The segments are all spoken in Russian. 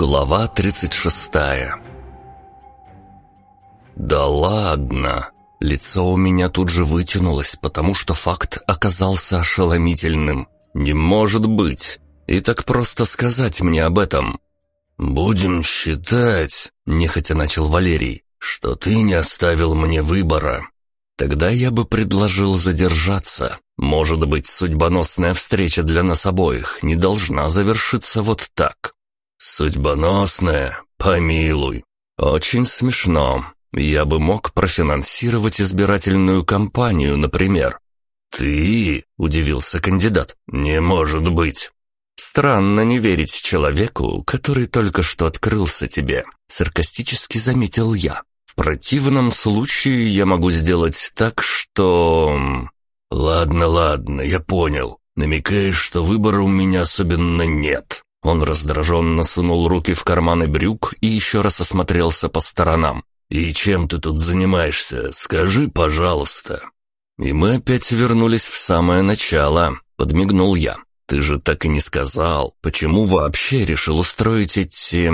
Глава 36 «Да ладно!» Лицо у меня тут же вытянулось, потому что факт оказался ошеломительным. «Не может быть! И так просто сказать мне об этом!» «Будем считать», — нехотя начал Валерий, «что ты не оставил мне выбора. Тогда я бы предложил задержаться. Может быть, судьбоносная встреча для нас обоих не должна завершиться вот так. «Судьбоносная? Помилуй. Очень смешно. Я бы мог профинансировать избирательную кампанию, например». «Ты?» — удивился кандидат. «Не может быть». «Странно не верить человеку, который только что открылся тебе», — саркастически заметил я. «В противном случае я могу сделать так, что...» «Ладно, ладно, я понял. Намекаешь, что выбора у меня особенно нет. Он раздраженно сунул руки в карманы брюк и еще раз осмотрелся по сторонам. «И чем ты тут занимаешься? Скажи, пожалуйста». «И мы опять вернулись в самое начало», — подмигнул я. «Ты же так и не сказал, почему вообще решил устроить эти...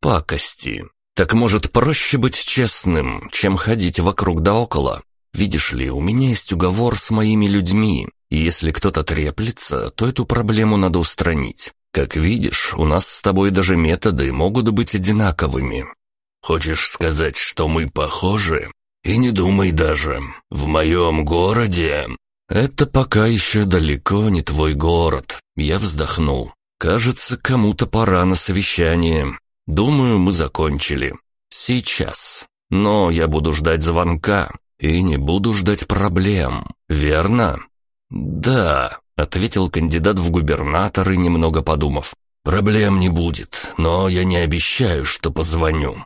пакости? Так может, проще быть честным, чем ходить вокруг да около? Видишь ли, у меня есть уговор с моими людьми, и если кто-то треплется, то эту проблему надо устранить. Как видишь, у нас с тобой даже методы могут быть одинаковыми. Хочешь сказать, что мы похожи? И не думай даже. В моем городе... Это пока еще далеко не твой город. Я вздохнул. Кажется, кому-то пора на совещание. Думаю, мы закончили. Сейчас. Но я буду ждать звонка и не буду ждать проблем. Верно? Да, Ответил кандидат в губернаторы, немного подумав. «Проблем не будет, но я не обещаю, что позвоню».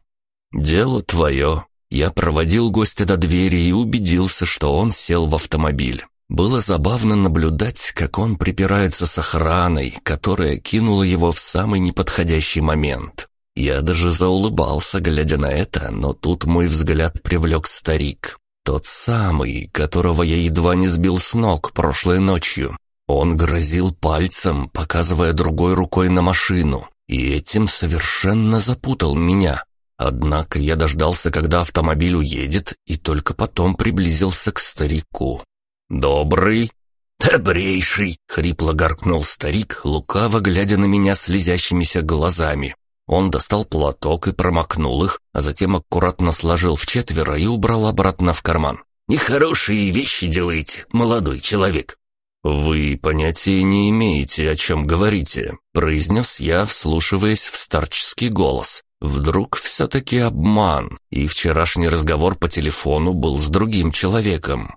«Дело твое». Я проводил гостя до двери и убедился, что он сел в автомобиль. Было забавно наблюдать, как он припирается с охраной, которая кинула его в самый неподходящий момент. Я даже заулыбался, глядя на это, но тут мой взгляд привлек старик. Тот самый, которого я едва не сбил с ног прошлой ночью. Он грозил пальцем, показывая другой рукой на машину, и этим совершенно запутал меня. Однако я дождался, когда автомобиль уедет, и только потом приблизился к старику. «Добрый?» «Добрейший!» — хрипло гаркнул старик, лукаво глядя на меня слезящимися глазами. Он достал платок и промокнул их, а затем аккуратно сложил в четверо и убрал обратно в карман. «Нехорошие вещи делаете, молодой человек. «Вы понятия не имеете, о чем говорите», — произнес я, вслушиваясь в старческий голос. Вдруг все-таки обман, и вчерашний разговор по телефону был с другим человеком.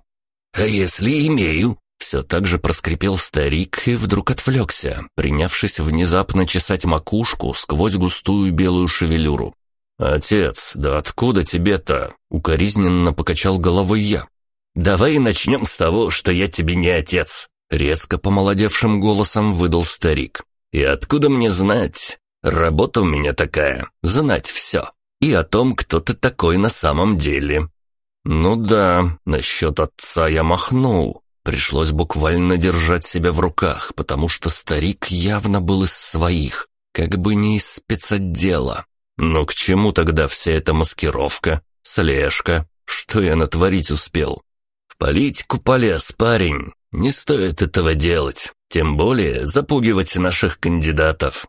«А если имею?» Все так же проскрипел старик и вдруг отвлекся, принявшись внезапно чесать макушку сквозь густую белую шевелюру. «Отец, да откуда тебе-то?» — укоризненно покачал головой я. «Давай начнем с того, что я тебе не отец», Резко помолодевшим голосом выдал старик. «И откуда мне знать? Работа у меня такая — знать все. И о том, кто ты такой на самом деле». «Ну да, насчет отца я махнул. Пришлось буквально держать себя в руках, потому что старик явно был из своих, как бы не из спецотдела. Но к чему тогда вся эта маскировка, слежка? Что я натворить успел? В политику полез парень, не стоит этого делать, тем более запугивать наших кандидатов.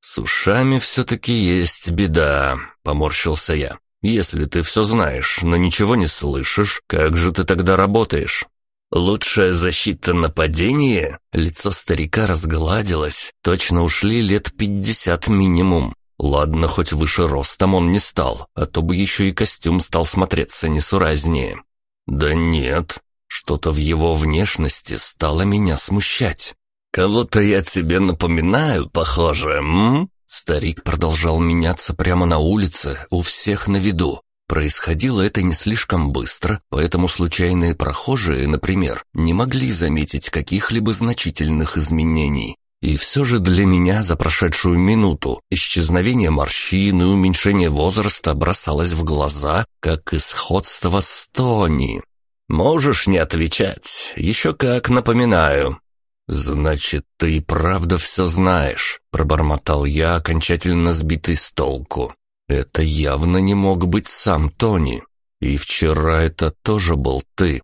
С ушами все-таки есть беда, поморщился я. Если ты все знаешь, но ничего не слышишь, как же ты тогда работаешь? Лучшая защита нападения? Лицо старика разгладилось, точно ушли лет пятьдесят минимум. Ладно, хоть выше ростом он не стал, а то бы еще и костюм стал смотреться несуразнее. Да нет, что-то в его внешности стало меня смущать. «Кого-то я тебе напоминаю, похоже, м?» Старик продолжал меняться прямо на улице, у всех на виду. Происходило это не слишком быстро, поэтому случайные прохожие, например, не могли заметить каких-либо значительных изменений. И все же для меня за прошедшую минуту исчезновение морщин и уменьшение возраста бросалось в глаза, как исходство с Тони. «Можешь не отвечать. Еще как напоминаю». «Значит, ты и правда все знаешь», — пробормотал я, окончательно сбитый с толку. «Это явно не мог быть сам Тони. И вчера это тоже был ты».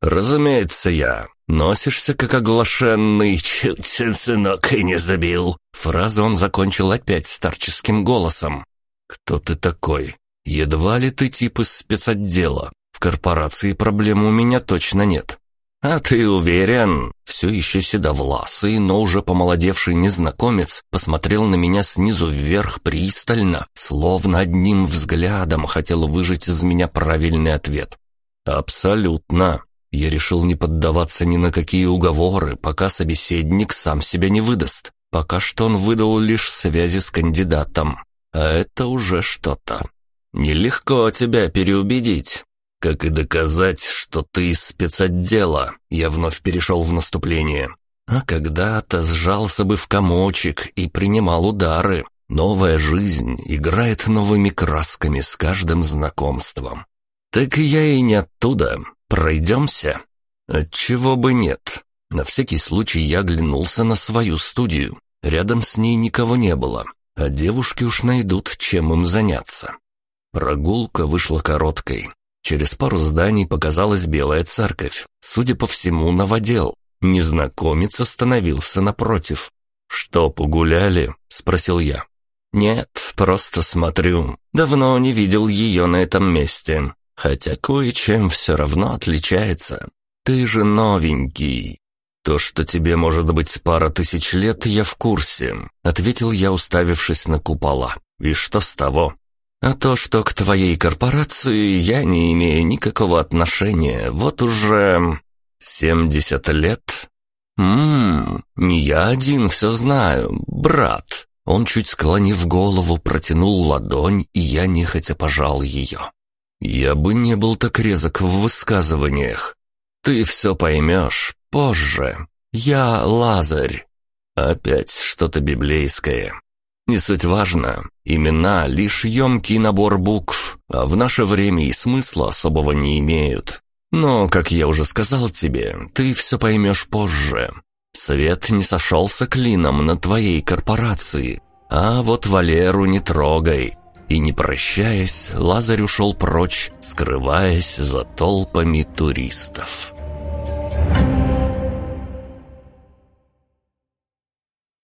«Разумеется, я. Носишься, как оглашенный, чуть сынок и не забил». Фразу он закончил опять старческим голосом. «Кто ты такой? Едва ли ты тип из спецотдела. Корпорации проблем у меня точно нет. «А ты уверен?» Все еще седовласый, но уже помолодевший незнакомец посмотрел на меня снизу вверх пристально, словно одним взглядом хотел выжать из меня правильный ответ. «Абсолютно. Я решил не поддаваться ни на какие уговоры, пока собеседник сам себя не выдаст. Пока что он выдал лишь связи с кандидатом. А это уже что-то. Нелегко тебя переубедить. Как и доказать, что ты из спецотдела, я вновь перешел в наступление. А когда-то сжался бы в комочек и принимал удары. Новая жизнь играет новыми красками с каждым знакомством. Так я и не оттуда. Пройдемся? Отчего бы нет. На всякий случай я оглянулся на свою студию. Рядом с ней никого не было, а девушки уж найдут, чем им заняться. Прогулка вышла короткой. Через пару зданий показалась белая церковь. Судя по всему, новодел. Незнакомец остановился напротив. «Что, погуляли?» — спросил я. «Нет, просто смотрю. Давно не видел ее на этом месте. Хотя кое-чем все равно отличается. Ты же новенький». «То, что тебе может быть пара тысяч лет, я в курсе», — ответил я, уставившись на купола. «И что с того? А то, что к твоей корпорации я не имею никакого отношения, вот уже... семьдесят лет? Ммм, не я один все знаю, брат. Он, чуть склонив голову, протянул ладонь, и я нехотя пожал ее. Я бы не был так резок в высказываниях. Ты все поймешь позже. Я Лазарь. Опять что-то библейское. Не суть важно. Имена — лишь емкий набор букв, а в наше время и смысла особого не имеют. Но, как я уже сказал тебе, ты все поймешь позже. Свет не сошелся клином на твоей корпорации, а вот Валеру не трогай. И не прощаясь, Лазарь ушел прочь, скрываясь за толпами туристов. Thank